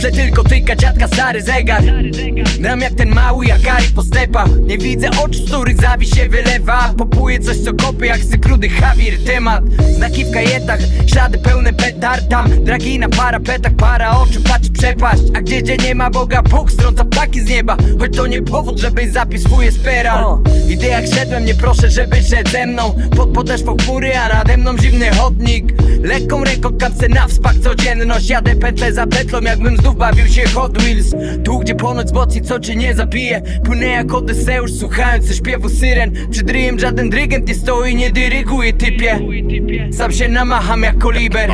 że tylko tyka dziadka stary zegar. Gram jak ten mały jak Ari po stepach. Nie widzę oczu, z których zawi się wylewa. Popuję coś co kopie jak cykrudy Javier temat. Znaki w kajetach, ślady pełne petard Tam dragi na parapetach, para oczu patrzy przepaść. A gdzie gdzie nie ma Boga, Bóg strąca ptaki z nieba. Choć to nie powód, żebyś zapił swój esperal. Idę jak szedłem, nie proszę, żebyś szedł ze mną. Pod podeszwą chmury, a nade mną zimny chodnik. Lekką ręką kapsę na wspak codzienność. Jadę pętlę za petlą, jakbym znów bawił się Hot Wheels. Tu gdzie ponoć z bocji, co cię nie zabije Płynę jak Odyseusz, słuchając ze śpiewu syren. Przed ryjem żaden dyrygent nie stoi, nie dyryguje typie. Sam się namacham jak koliber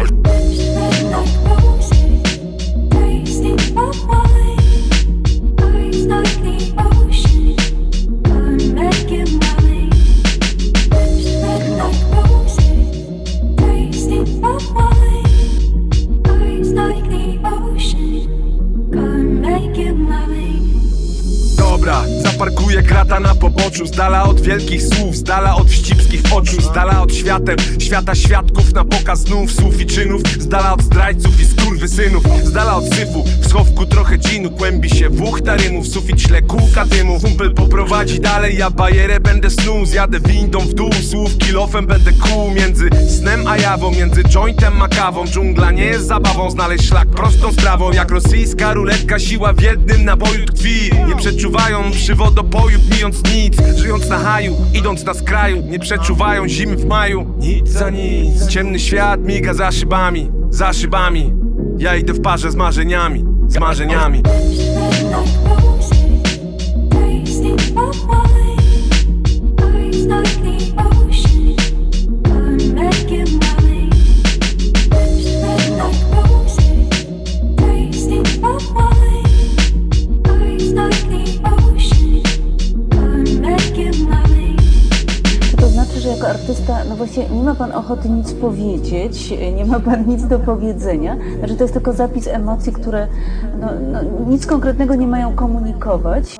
cobrar zaparkuję krata na poboczu Z dala od wielkich słów, z dala od wścibskich oczu Z dala od światem, świata świadków na pokaz znów Słów i czynów, z dala od zdrajców i skurwysynów Z dala od syfu, w schowku trochę dzinu Kłębi się wuch tarymów, sufit śle kółka dymu Kumpel poprowadzi dalej, ja bajerę będę snuł Zjadę windą w dół, słów kilofem będę kół Między snem a jawą, między jointem a kawą Dżungla nie jest zabawą, znaleźć szlak prostą sprawą Jak rosyjska ruletka, siła w jednym naboju tkwi Nie przeczuwają przy wodopoju, pijąc nic Żyjąc na haju, idąc na skraju Nie przeczuwają zimy w maju Nic za nic Ciemny świat miga za szybami, za szybami Ja idę w parze z marzeniami, z marzeniami artysta, no właśnie nie ma pan ochoty nic powiedzieć, nie ma pan nic do powiedzenia? Znaczy to jest tylko zapis emocji, które no, no, nic konkretnego nie mają komunikować?